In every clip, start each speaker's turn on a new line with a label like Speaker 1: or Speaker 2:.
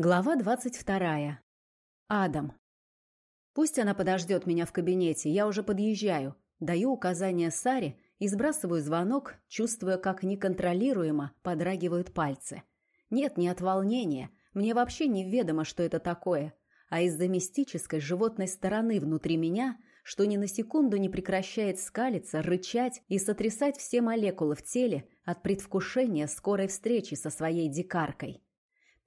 Speaker 1: Глава двадцать вторая. Адам. Пусть она подождет меня в кабинете, я уже подъезжаю. Даю указание Саре и сбрасываю звонок, чувствуя, как неконтролируемо подрагивают пальцы. Нет, не от волнения. Мне вообще неведомо, что это такое. А из-за мистической животной стороны внутри меня, что ни на секунду не прекращает скалиться, рычать и сотрясать все молекулы в теле от предвкушения скорой встречи со своей дикаркой.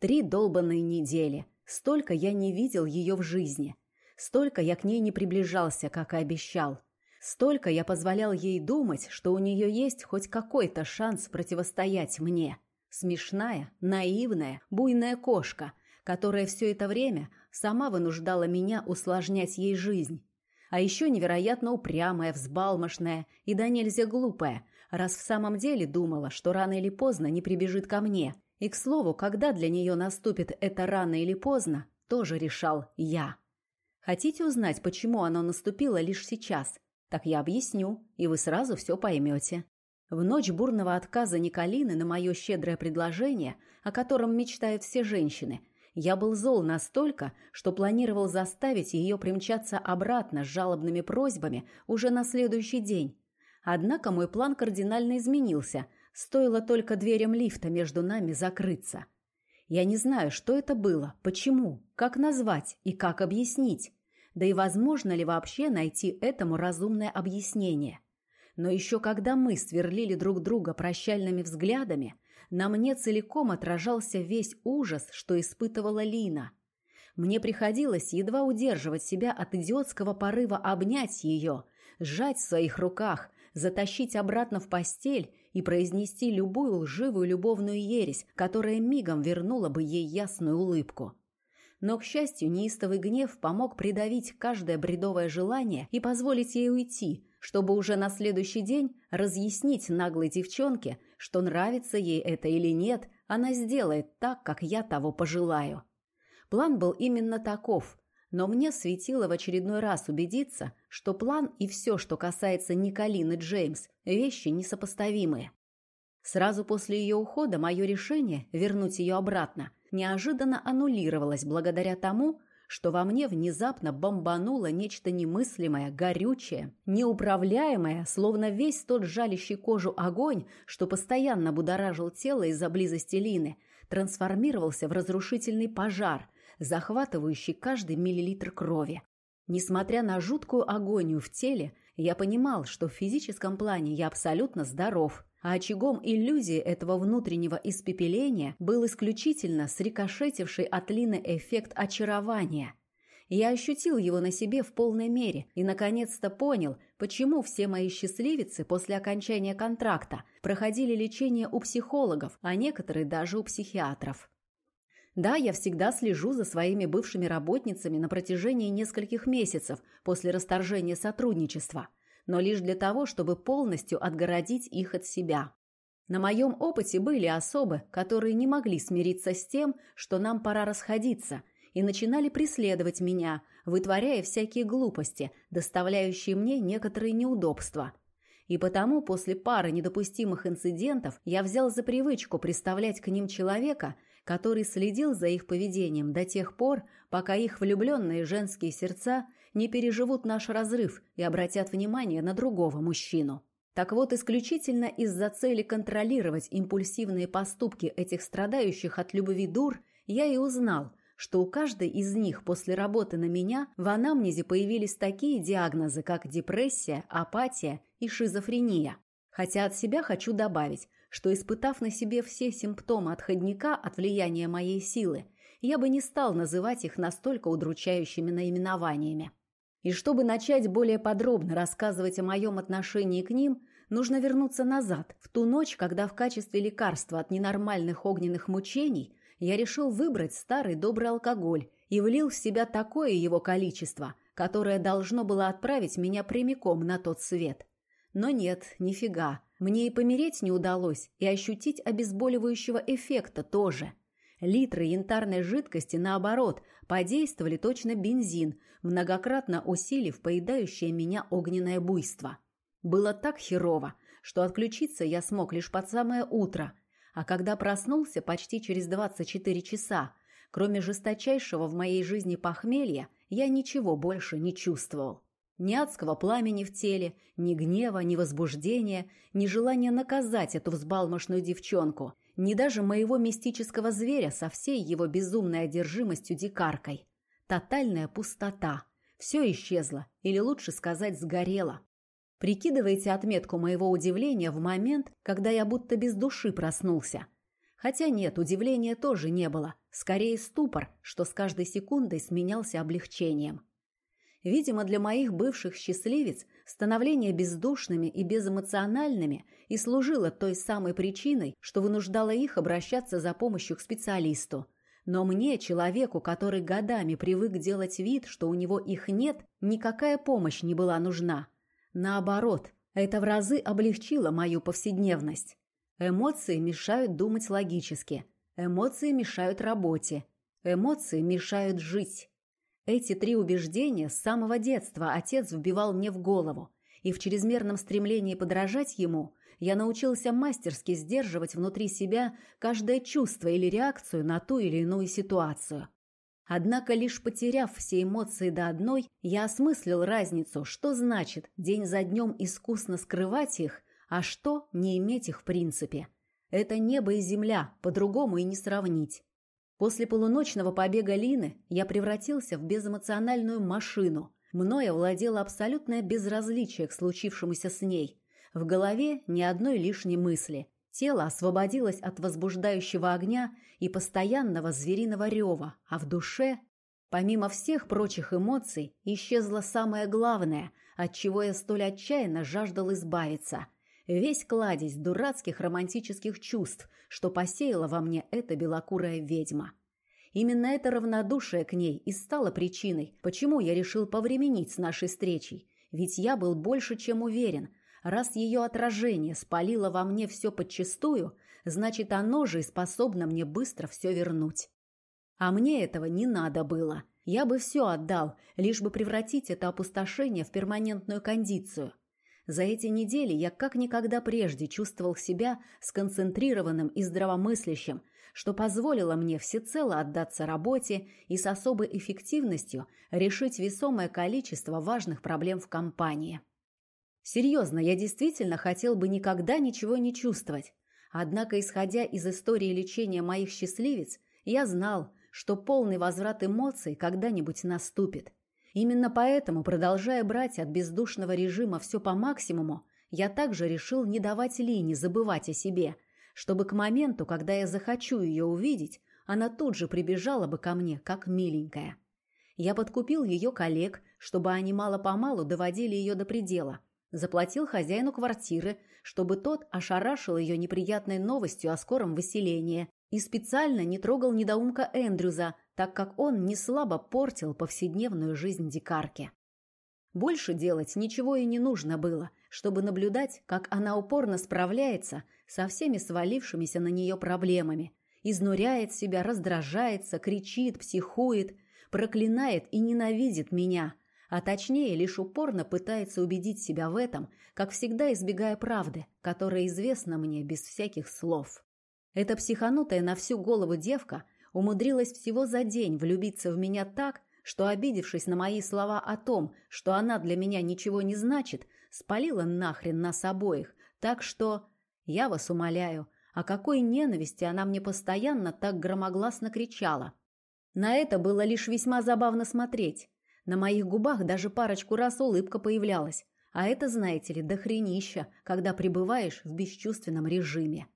Speaker 1: Три долбанные недели. Столько я не видел ее в жизни. Столько я к ней не приближался, как и обещал. Столько я позволял ей думать, что у нее есть хоть какой-то шанс противостоять мне. Смешная, наивная, буйная кошка, которая все это время сама вынуждала меня усложнять ей жизнь. А еще невероятно упрямая, взбалмошная и да нельзя глупая, раз в самом деле думала, что рано или поздно не прибежит ко мне – и, к слову, когда для нее наступит это рано или поздно, тоже решал я. Хотите узнать, почему оно наступило лишь сейчас? Так я объясню, и вы сразу все поймете. В ночь бурного отказа Николины на мое щедрое предложение, о котором мечтают все женщины, я был зол настолько, что планировал заставить ее примчаться обратно с жалобными просьбами уже на следующий день. Однако мой план кардинально изменился – Стоило только дверям лифта между нами закрыться. Я не знаю, что это было, почему, как назвать и как объяснить. Да и возможно ли вообще найти этому разумное объяснение. Но еще когда мы сверлили друг друга прощальными взглядами, на мне целиком отражался весь ужас, что испытывала Лина. Мне приходилось едва удерживать себя от идиотского порыва обнять ее, сжать в своих руках, затащить обратно в постель и произнести любую лживую любовную ересь, которая мигом вернула бы ей ясную улыбку. Но, к счастью, неистовый гнев помог придавить каждое бредовое желание и позволить ей уйти, чтобы уже на следующий день разъяснить наглой девчонке, что нравится ей это или нет, она сделает так, как я того пожелаю. План был именно таков, но мне светило в очередной раз убедиться, что план и все, что касается Николины Джеймс, вещи несопоставимые. Сразу после ее ухода мое решение вернуть ее обратно неожиданно аннулировалось благодаря тому, что во мне внезапно бомбануло нечто немыслимое, горючее, неуправляемое, словно весь тот жалящий кожу огонь, что постоянно будоражил тело из-за близости Лины, трансформировался в разрушительный пожар, захватывающий каждый миллилитр крови. Несмотря на жуткую агонию в теле, я понимал, что в физическом плане я абсолютно здоров, а очагом иллюзии этого внутреннего испепеления был исключительно срикошетивший от Лины эффект очарования. Я ощутил его на себе в полной мере и, наконец-то, понял, почему все мои счастливицы после окончания контракта проходили лечение у психологов, а некоторые даже у психиатров. Да, я всегда слежу за своими бывшими работницами на протяжении нескольких месяцев после расторжения сотрудничества, но лишь для того, чтобы полностью отгородить их от себя. На моем опыте были особы, которые не могли смириться с тем, что нам пора расходиться, и начинали преследовать меня, вытворяя всякие глупости, доставляющие мне некоторые неудобства. И потому после пары недопустимых инцидентов я взял за привычку представлять к ним человека – который следил за их поведением до тех пор, пока их влюбленные женские сердца не переживут наш разрыв и обратят внимание на другого мужчину. Так вот, исключительно из-за цели контролировать импульсивные поступки этих страдающих от любви дур, я и узнал, что у каждой из них после работы на меня в анамнезе появились такие диагнозы, как депрессия, апатия и шизофрения. Хотя от себя хочу добавить, что, испытав на себе все симптомы отходника от влияния моей силы, я бы не стал называть их настолько удручающими наименованиями. И чтобы начать более подробно рассказывать о моем отношении к ним, нужно вернуться назад, в ту ночь, когда в качестве лекарства от ненормальных огненных мучений я решил выбрать старый добрый алкоголь и влил в себя такое его количество, которое должно было отправить меня прямиком на тот свет. Но нет, нифига. Мне и помереть не удалось, и ощутить обезболивающего эффекта тоже. Литры янтарной жидкости, наоборот, подействовали точно бензин, многократно усилив поедающее меня огненное буйство. Было так херово, что отключиться я смог лишь под самое утро, а когда проснулся почти через 24 часа, Кроме жесточайшего в моей жизни похмелья, я ничего больше не чувствовал. Ни адского пламени в теле, ни гнева, ни возбуждения, ни желания наказать эту взбалмошную девчонку, ни даже моего мистического зверя со всей его безумной одержимостью дикаркой. Тотальная пустота. Все исчезло, или лучше сказать, сгорело. Прикидывайте отметку моего удивления в момент, когда я будто без души проснулся. Хотя нет, удивления тоже не было. Скорее ступор, что с каждой секундой сменялся облегчением. Видимо, для моих бывших счастливец становление бездушными и безэмоциональными и служило той самой причиной, что вынуждало их обращаться за помощью к специалисту. Но мне, человеку, который годами привык делать вид, что у него их нет, никакая помощь не была нужна. Наоборот, это в разы облегчило мою повседневность. Эмоции мешают думать логически. Эмоции мешают работе. Эмоции мешают жить. Эти три убеждения с самого детства отец вбивал мне в голову, и в чрезмерном стремлении подражать ему я научился мастерски сдерживать внутри себя каждое чувство или реакцию на ту или иную ситуацию. Однако лишь потеряв все эмоции до одной, я осмыслил разницу, что значит день за днем искусно скрывать их, а что не иметь их в принципе. Это небо и земля, по-другому и не сравнить. После полуночного побега Лины я превратился в безэмоциональную машину. Мною владело абсолютное безразличие к случившемуся с ней. В голове ни одной лишней мысли. Тело освободилось от возбуждающего огня и постоянного звериного рева, а в душе, помимо всех прочих эмоций, исчезло самое главное, от чего я столь отчаянно жаждал избавиться. Весь кладезь дурацких романтических чувств, что посеяла во мне эта белокурая ведьма. Именно это равнодушие к ней и стало причиной, почему я решил повременить с нашей встречей. Ведь я был больше чем уверен, раз ее отражение спалило во мне все подчистую, значит, оно же и способно мне быстро все вернуть. А мне этого не надо было. Я бы все отдал, лишь бы превратить это опустошение в перманентную кондицию. За эти недели я как никогда прежде чувствовал себя сконцентрированным и здравомыслящим, что позволило мне всецело отдаться работе и с особой эффективностью решить весомое количество важных проблем в компании. Серьезно, я действительно хотел бы никогда ничего не чувствовать. Однако, исходя из истории лечения моих счастливец, я знал, что полный возврат эмоций когда-нибудь наступит. Именно поэтому, продолжая брать от бездушного режима все по максимуму, я также решил не давать Лине забывать о себе – чтобы к моменту, когда я захочу ее увидеть, она тут же прибежала бы ко мне, как миленькая. Я подкупил ее коллег, чтобы они мало-помалу доводили ее до предела. Заплатил хозяину квартиры, чтобы тот ошарашил ее неприятной новостью о скором выселении и специально не трогал недоумка Эндрюза, так как он не слабо портил повседневную жизнь дикарки. Больше делать ничего и не нужно было, чтобы наблюдать, как она упорно справляется со всеми свалившимися на нее проблемами. Изнуряет себя, раздражается, кричит, психует, проклинает и ненавидит меня, а точнее лишь упорно пытается убедить себя в этом, как всегда избегая правды, которая известна мне без всяких слов. Эта психанутая на всю голову девка умудрилась всего за день влюбиться в меня так, что, обидевшись на мои слова о том, что она для меня ничего не значит, спалила нахрен нас обоих, так что я вас умоляю, о какой ненависти она мне постоянно так громогласно кричала. На это было лишь весьма забавно смотреть. На моих губах даже парочку раз улыбка появлялась. А это, знаете ли, дохренища, когда пребываешь в бесчувственном режиме.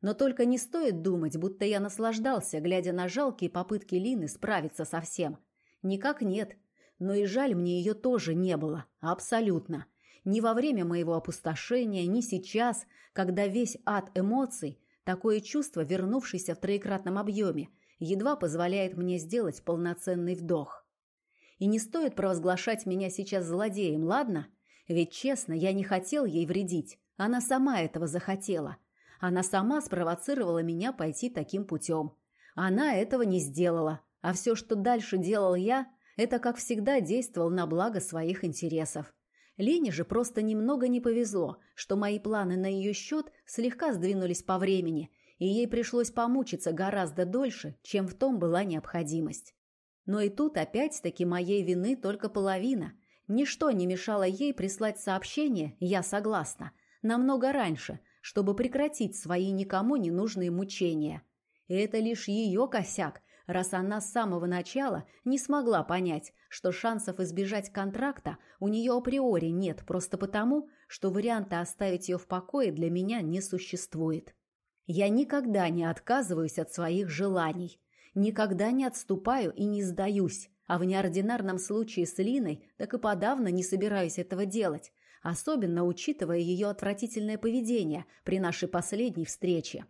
Speaker 1: Но только не стоит думать, будто я наслаждался, глядя на жалкие попытки Лины справиться со всем. Никак нет. Но и жаль мне ее тоже не было. Абсолютно. Ни во время моего опустошения, ни сейчас, когда весь ад эмоций, такое чувство, вернувшееся в троекратном объеме, едва позволяет мне сделать полноценный вдох. И не стоит провозглашать меня сейчас злодеем, ладно? Ведь, честно, я не хотел ей вредить. Она сама этого захотела. Она сама спровоцировала меня пойти таким путем. Она этого не сделала. А все, что дальше делал я, это, как всегда, действовал на благо своих интересов. Лене же просто немного не повезло, что мои планы на ее счет слегка сдвинулись по времени, и ей пришлось помучиться гораздо дольше, чем в том была необходимость. Но и тут опять-таки моей вины только половина. Ничто не мешало ей прислать сообщение «Я согласна» намного раньше, чтобы прекратить свои никому не нужные мучения. И это лишь ее косяк, раз она с самого начала не смогла понять, что шансов избежать контракта у нее априори нет просто потому, что варианта оставить ее в покое для меня не существует. Я никогда не отказываюсь от своих желаний, никогда не отступаю и не сдаюсь, а в неординарном случае с Линой так и подавно не собираюсь этого делать, особенно учитывая ее отвратительное поведение при нашей последней встрече.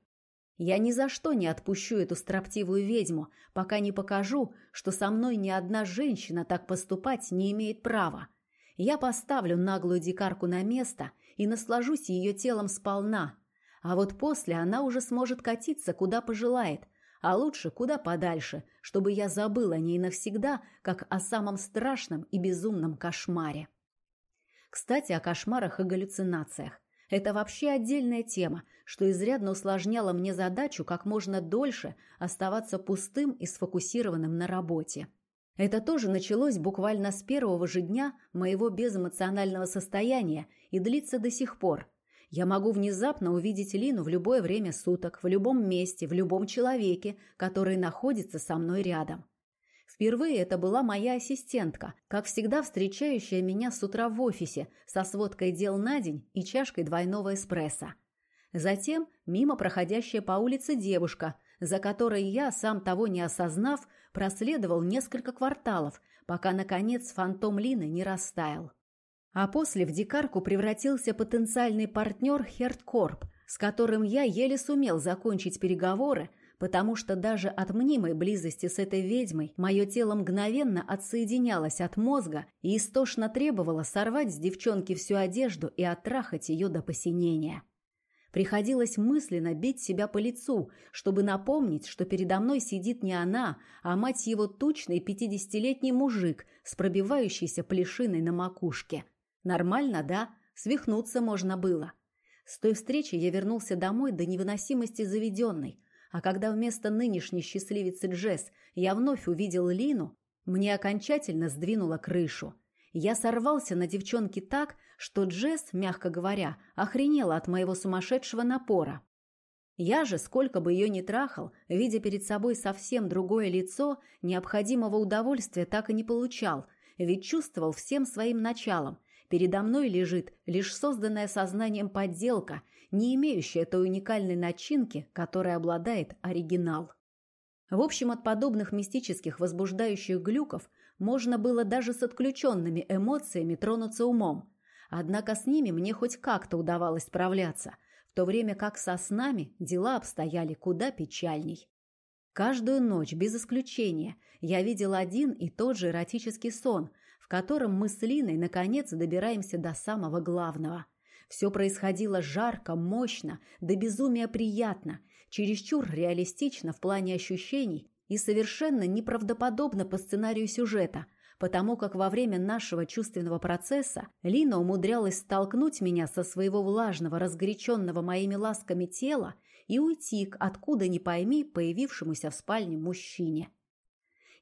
Speaker 1: Я ни за что не отпущу эту строптивую ведьму, пока не покажу, что со мной ни одна женщина так поступать не имеет права. Я поставлю наглую дикарку на место и наслажусь ее телом сполна. А вот после она уже сможет катиться, куда пожелает, а лучше куда подальше, чтобы я забыл о ней навсегда, как о самом страшном и безумном кошмаре. Кстати, о кошмарах и галлюцинациях. Это вообще отдельная тема, что изрядно усложняло мне задачу как можно дольше оставаться пустым и сфокусированным на работе. Это тоже началось буквально с первого же дня моего безэмоционального состояния и длится до сих пор. Я могу внезапно увидеть Лину в любое время суток, в любом месте, в любом человеке, который находится со мной рядом. Впервые это была моя ассистентка, как всегда встречающая меня с утра в офисе со сводкой дел на день и чашкой двойного эспрессо. Затем мимо проходящая по улице девушка, за которой я, сам того не осознав, проследовал несколько кварталов, пока, наконец, фантом Лины не растаял. А после в дикарку превратился потенциальный партнер Херткорп, с которым я еле сумел закончить переговоры, потому что даже от мнимой близости с этой ведьмой мое тело мгновенно отсоединялось от мозга и истошно требовало сорвать с девчонки всю одежду и оттрахать ее до посинения. Приходилось мысленно бить себя по лицу, чтобы напомнить, что передо мной сидит не она, а мать его тучный пятидесятилетний мужик с пробивающейся плешиной на макушке. Нормально, да? Свихнуться можно было. С той встречи я вернулся домой до невыносимости заведенной – а когда вместо нынешней счастливицы Джесс я вновь увидел Лину, мне окончательно сдвинуло крышу. Я сорвался на девчонке так, что Джесс, мягко говоря, охренела от моего сумасшедшего напора. Я же, сколько бы ее ни трахал, видя перед собой совсем другое лицо, необходимого удовольствия так и не получал, ведь чувствовал всем своим началом. Передо мной лежит лишь созданная сознанием подделка, не имеющая той уникальной начинки, которой обладает оригинал. В общем, от подобных мистических возбуждающих глюков можно было даже с отключенными эмоциями тронуться умом. Однако с ними мне хоть как-то удавалось справляться, в то время как со снами дела обстояли куда печальней. Каждую ночь, без исключения, я видел один и тот же эротический сон, в котором мы с Линой наконец добираемся до самого главного – все происходило жарко, мощно, до безумия приятно, чересчур реалистично в плане ощущений и совершенно неправдоподобно по сценарию сюжета, потому как во время нашего чувственного процесса Лина умудрялась столкнуть меня со своего влажного, разгоряченного моими ласками тела и уйти к откуда ни пойми появившемуся в спальне мужчине.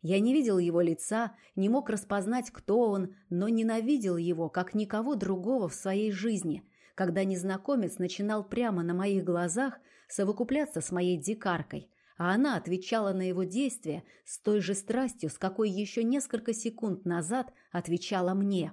Speaker 1: Я не видел его лица, не мог распознать, кто он, но ненавидел его, как никого другого в своей жизни, когда незнакомец начинал прямо на моих глазах совокупляться с моей дикаркой, а она отвечала на его действия с той же страстью, с какой еще несколько секунд назад отвечала мне.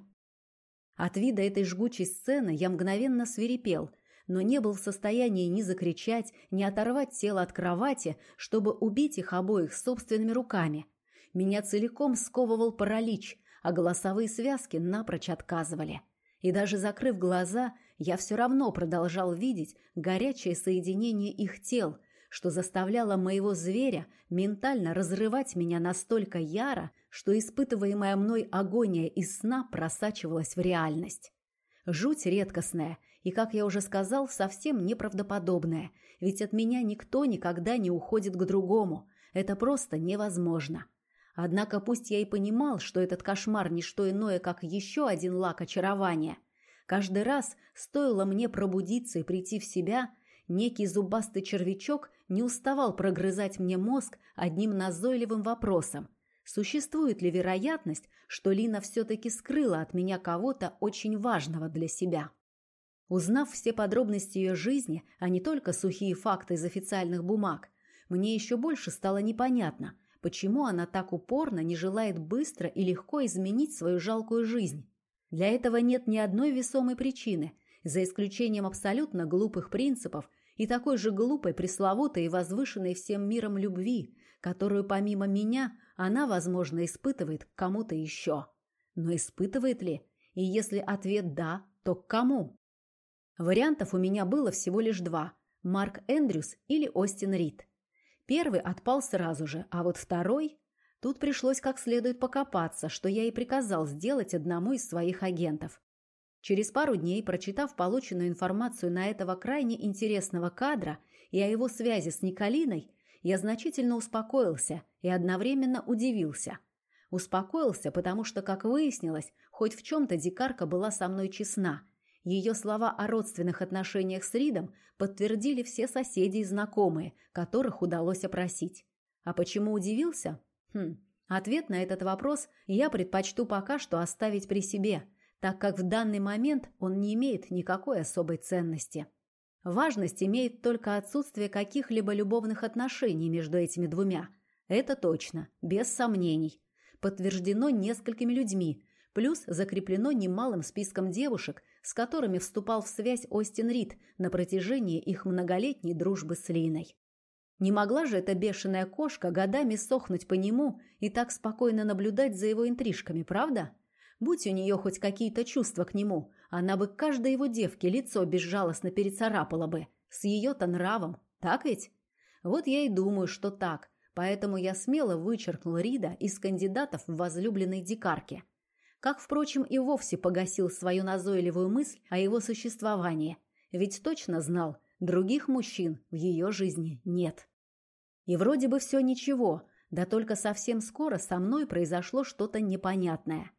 Speaker 1: От вида этой жгучей сцены я мгновенно свирепел, но не был в состоянии ни закричать, ни оторвать тело от кровати, чтобы убить их обоих собственными руками. Меня целиком сковывал паралич, а голосовые связки напрочь отказывали. И даже закрыв глаза, я все равно продолжал видеть горячее соединение их тел, что заставляло моего зверя ментально разрывать меня настолько яро, что испытываемая мной агония из сна просачивалась в реальность. Жуть редкостная и, как я уже сказал, совсем неправдоподобная, ведь от меня никто никогда не уходит к другому. Это просто невозможно. Однако пусть я и понимал, что этот кошмар – не что иное, как еще один лак очарования, Каждый раз, стоило мне пробудиться и прийти в себя, некий зубастый червячок не уставал прогрызать мне мозг одним назойливым вопросом. Существует ли вероятность, что Лина все-таки скрыла от меня кого-то очень важного для себя? Узнав все подробности ее жизни, а не только сухие факты из официальных бумаг, мне еще больше стало непонятно, почему она так упорно не желает быстро и легко изменить свою жалкую жизнь. Для этого нет ни одной весомой причины, за исключением абсолютно глупых принципов и такой же глупой, пресловутой и возвышенной всем миром любви, которую помимо меня она, возможно, испытывает к кому-то еще. Но испытывает ли? И если ответ «да», то к кому? Вариантов у меня было всего лишь два – Марк Эндрюс или Остин Рид. Первый отпал сразу же, а вот второй... Тут пришлось как следует покопаться, что я и приказал сделать одному из своих агентов. Через пару дней, прочитав полученную информацию на этого крайне интересного кадра и о его связи с Николиной, я значительно успокоился и одновременно удивился. Успокоился, потому что, как выяснилось, хоть в чем-то дикарка была со мной честна. Ее слова о родственных отношениях с Ридом подтвердили все соседи и знакомые, которых удалось опросить. А почему удивился? Хм, ответ на этот вопрос я предпочту пока что оставить при себе, так как в данный момент он не имеет никакой особой ценности. Важность имеет только отсутствие каких-либо любовных отношений между этими двумя. Это точно, без сомнений. Подтверждено несколькими людьми, плюс закреплено немалым списком девушек, с которыми вступал в связь Остин Рид на протяжении их многолетней дружбы с Линой. Не могла же эта бешеная кошка годами сохнуть по нему и так спокойно наблюдать за его интрижками, правда? Будь у нее хоть какие-то чувства к нему, она бы каждой его девке лицо безжалостно перецарапала бы. С ее-то нравом, так ведь? Вот я и думаю, что так, поэтому я смело вычеркнул Рида из кандидатов в возлюбленной дикарке. Как, впрочем, и вовсе погасил свою назойливую мысль о его существовании, ведь точно знал, других мужчин в ее жизни нет. И вроде бы все ничего, да только совсем скоро со мной произошло что-то непонятное.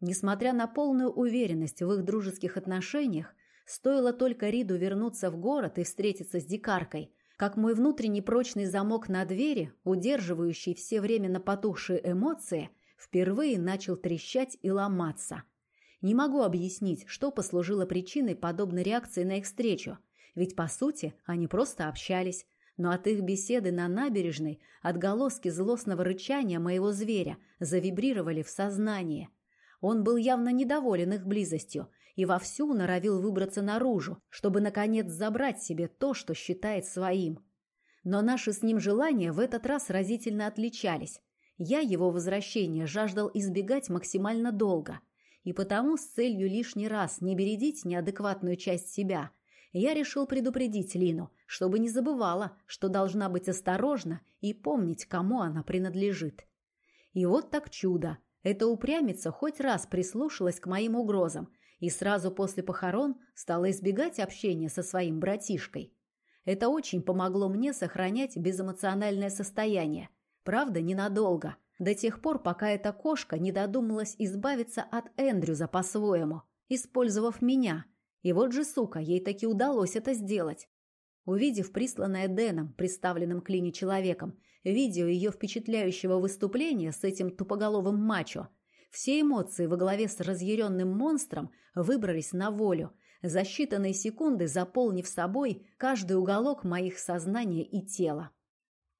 Speaker 1: Несмотря на полную уверенность в их дружеских отношениях, стоило только Риду вернуться в город и встретиться с дикаркой, как мой внутренний прочный замок на двери, удерживающий все временно потухшие эмоции, впервые начал трещать и ломаться. Не могу объяснить, что послужило причиной подобной реакции на их встречу, ведь, по сути, они просто общались, но от их беседы на набережной отголоски злостного рычания моего зверя завибрировали в сознании – он был явно недоволен их близостью и вовсю норовил выбраться наружу, чтобы, наконец, забрать себе то, что считает своим. Но наши с ним желания в этот раз разительно отличались. Я его возвращения жаждал избегать максимально долго, и потому с целью лишний раз не бередить неадекватную часть себя, я решил предупредить Лину, чтобы не забывала, что должна быть осторожна и помнить, кому она принадлежит. И вот так чудо. Эта упрямица хоть раз прислушалась к моим угрозам и сразу после похорон стала избегать общения со своим братишкой. Это очень помогло мне сохранять безэмоциональное состояние. Правда, ненадолго. До тех пор, пока эта кошка не додумалась избавиться от Эндрюза по-своему, использовав меня. И вот же, сука, ей таки удалось это сделать. Увидев присланное Дэном, представленным Клине человеком, видео ее впечатляющего выступления с этим тупоголовым мачо, все эмоции во главе с разъяренным монстром выбрались на волю, за считанные секунды заполнив собой каждый уголок моих сознания и тела.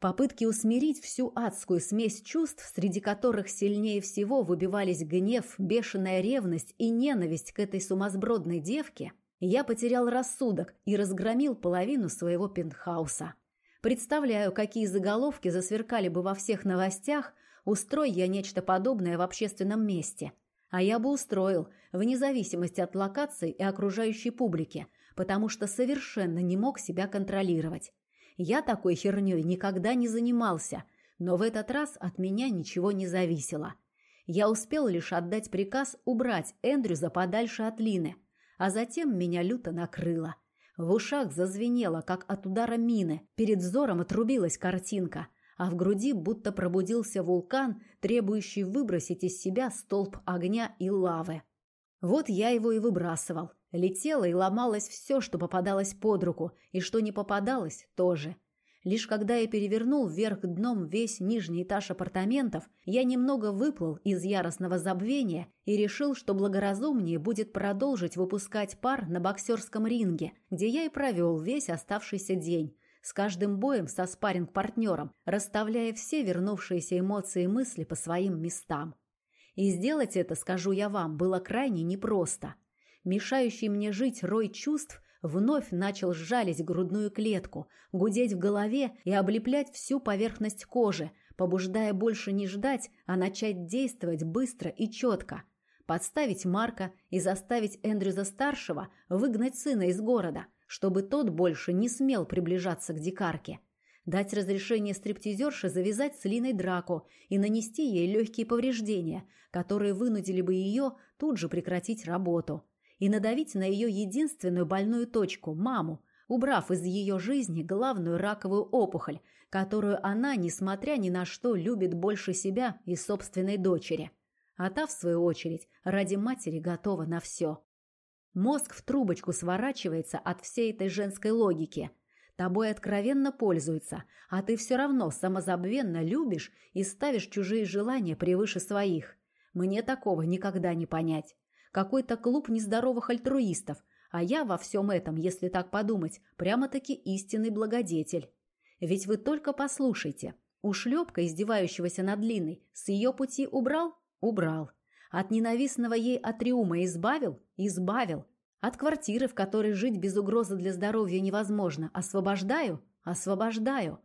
Speaker 1: Попытки усмирить всю адскую смесь чувств, среди которых сильнее всего выбивались гнев, бешеная ревность и ненависть к этой сумасбродной девке – я потерял рассудок и разгромил половину своего пентхауса. Представляю, какие заголовки засверкали бы во всех новостях, устрой я нечто подобное в общественном месте. А я бы устроил, вне зависимости от локации и окружающей публики, потому что совершенно не мог себя контролировать. Я такой херней никогда не занимался, но в этот раз от меня ничего не зависело. Я успел лишь отдать приказ убрать Эндрюза подальше от Лины – а затем меня люто накрыло. В ушах зазвенело, как от удара мины, перед взором отрубилась картинка, а в груди будто пробудился вулкан, требующий выбросить из себя столб огня и лавы. Вот я его и выбрасывал. Летело и ломалось все, что попадалось под руку, и что не попадалось, тоже. Лишь когда я перевернул вверх дном весь нижний этаж апартаментов, я немного выплыл из яростного забвения и решил, что благоразумнее будет продолжить выпускать пар на боксерском ринге, где я и провел весь оставшийся день, с каждым боем со спарринг-партнером, расставляя все вернувшиеся эмоции и мысли по своим местам. И сделать это, скажу я вам, было крайне непросто. Мешающий мне жить рой чувств вновь начал сжалить грудную клетку, гудеть в голове и облеплять всю поверхность кожи, побуждая больше не ждать, а начать действовать быстро и четко. Подставить Марка и заставить Эндрюза-старшего выгнать сына из города, чтобы тот больше не смел приближаться к дикарке. Дать разрешение стриптизерше завязать с Линой драку и нанести ей легкие повреждения, которые вынудили бы ее тут же прекратить работу – и надавить на ее единственную больную точку – маму, убрав из ее жизни главную раковую опухоль, которую она, несмотря ни на что, любит больше себя и собственной дочери. А та, в свою очередь, ради матери готова на все. Мозг в трубочку сворачивается от всей этой женской логики. Тобой откровенно пользуются, а ты все равно самозабвенно любишь и ставишь чужие желания превыше своих. Мне такого никогда не понять какой-то клуб нездоровых альтруистов, а я во всем этом, если так подумать, прямо-таки истинный благодетель. Ведь вы только послушайте. Ушлепка, издевающегося над Линой, с ее пути убрал? Убрал. От ненавистного ей атриума избавил? Избавил. От квартиры, в которой жить без угрозы для здоровья невозможно, освобождаю? Освобождаю.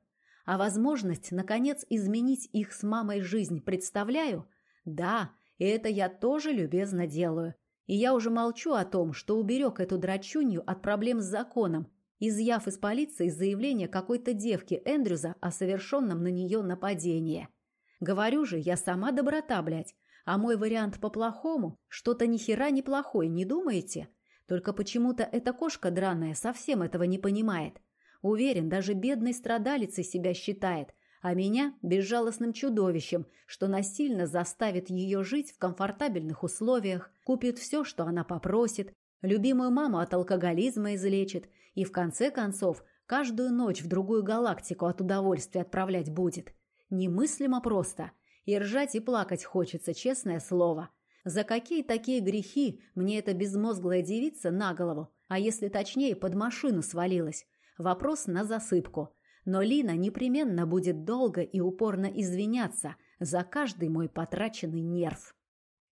Speaker 1: А возможность, наконец, изменить их с мамой жизнь представляю? Да, и это я тоже любезно делаю. И я уже молчу о том, что уберег эту драчунью от проблем с законом, изъяв из полиции заявление какой-то девки Эндрюза о совершенном на нее нападении. Говорю же, я сама доброта, блядь. А мой вариант по-плохому? Что-то ни хера неплохой, не думаете? Только почему-то эта кошка драная совсем этого не понимает. Уверен, даже бедной страдалицей себя считает, а меня – безжалостным чудовищем, что насильно заставит ее жить в комфортабельных условиях, купит все, что она попросит, любимую маму от алкоголизма излечит и, в конце концов, каждую ночь в другую галактику от удовольствия отправлять будет. Немыслимо просто. И ржать, и плакать хочется, честное слово. За какие такие грехи мне эта безмозглая девица на голову, а если точнее, под машину свалилась? Вопрос на засыпку – но Лина непременно будет долго и упорно извиняться за каждый мой потраченный нерв.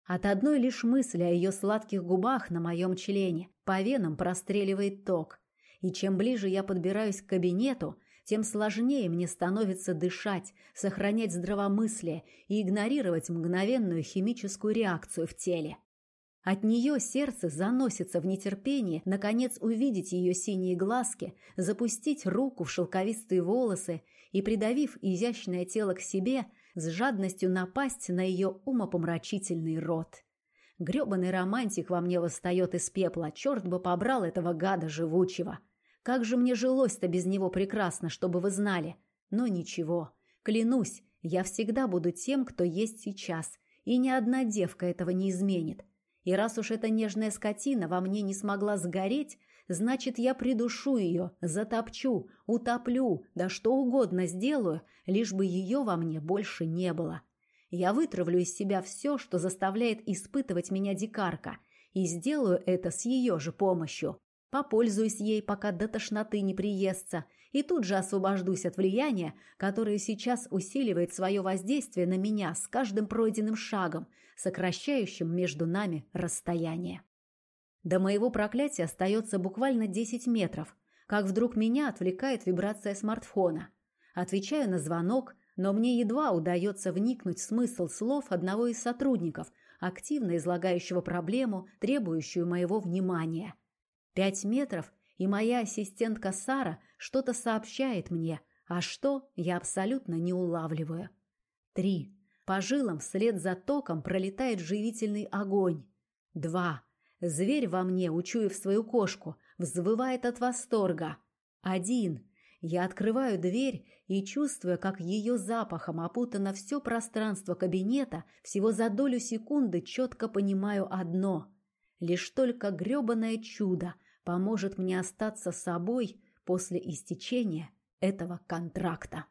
Speaker 1: От одной лишь мысли о ее сладких губах на моем члене по венам простреливает ток. И чем ближе я подбираюсь к кабинету, тем сложнее мне становится дышать, сохранять здравомыслие и игнорировать мгновенную химическую реакцию в теле. От нее сердце заносится в нетерпении, наконец увидеть ее синие глазки, запустить руку в шелковистые волосы и, придавив изящное тело к себе, с жадностью напасть на ее умопомрачительный рот. Гребаный романтик во мне восстает из пепла, черт бы побрал этого гада живучего. Как же мне жилось-то без него прекрасно, чтобы вы знали. Но ничего, клянусь, я всегда буду тем, кто есть сейчас, и ни одна девка этого не изменит. И раз уж эта нежная скотина во мне не смогла сгореть, значит, я придушу ее, затопчу, утоплю, да что угодно сделаю, лишь бы ее во мне больше не было. Я вытравлю из себя все, что заставляет испытывать меня дикарка, и сделаю это с ее же помощью. Попользуюсь ей, пока до тошноты не приестся, и тут же освобождусь от влияния, которое сейчас усиливает свое воздействие на меня с каждым пройденным шагом, сокращающим между нами расстояние. До моего проклятия остается буквально 10 метров, как вдруг меня отвлекает вибрация смартфона. Отвечаю на звонок, но мне едва удается вникнуть в смысл слов одного из сотрудников, активно излагающего проблему, требующую моего внимания. Пять метров, и моя ассистентка Сара что-то сообщает мне, а что, я абсолютно не улавливаю. Три. По жилам вслед за током пролетает живительный огонь. Два. Зверь во мне, учуяв свою кошку, взвывает от восторга. Один. Я открываю дверь и, чувствуя, как ее запахом опутано все пространство кабинета, всего за долю секунды четко понимаю одно. Лишь только гребаное чудо поможет мне остаться собой после истечения этого контракта.